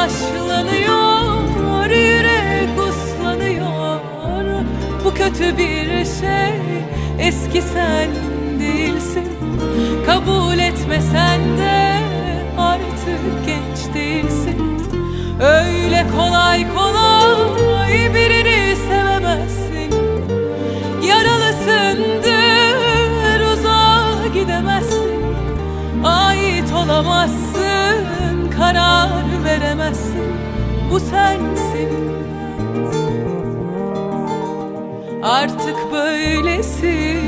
yaşlanıyor Yürek uslanıyor. Bu kötü bir şey Eski sen değilsin. Kabul etmesen de Artık genç değilsin. Öyle kolay kolay Bu sensin. Artık böylesin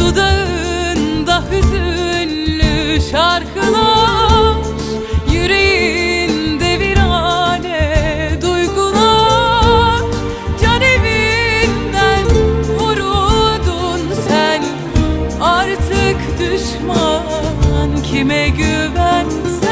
Dudağında hüzünlü şarkılar Yüreğinde virane duygular. Can evinden sen Artık düşman kime güvensen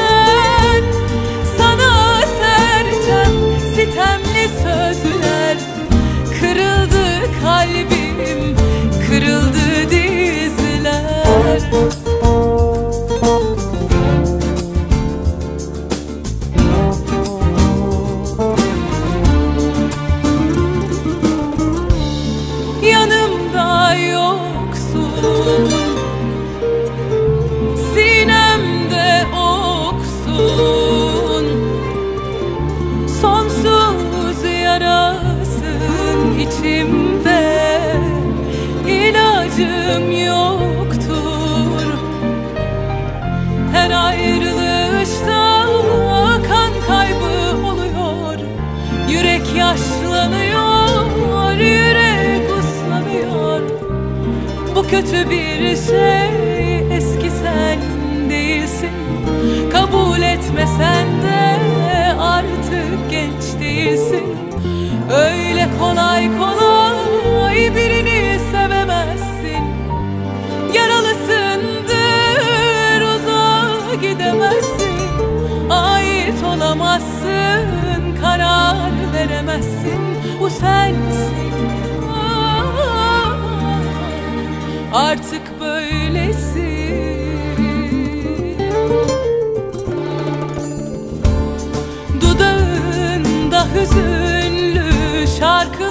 içimde İlacım yoktur. Her ayrılışta kan kaybı oluyor. Yürek yaşlanıyor, yürek uslanıyor. Bu kötü bir şey, kolay kolay birini sevemezsin. Yaralısındır uzağa gidemezsin. Ait olamazsın karar veremezsin. Bu sensin. Ah, Artık böylesin. Dudağında hüzün şarkı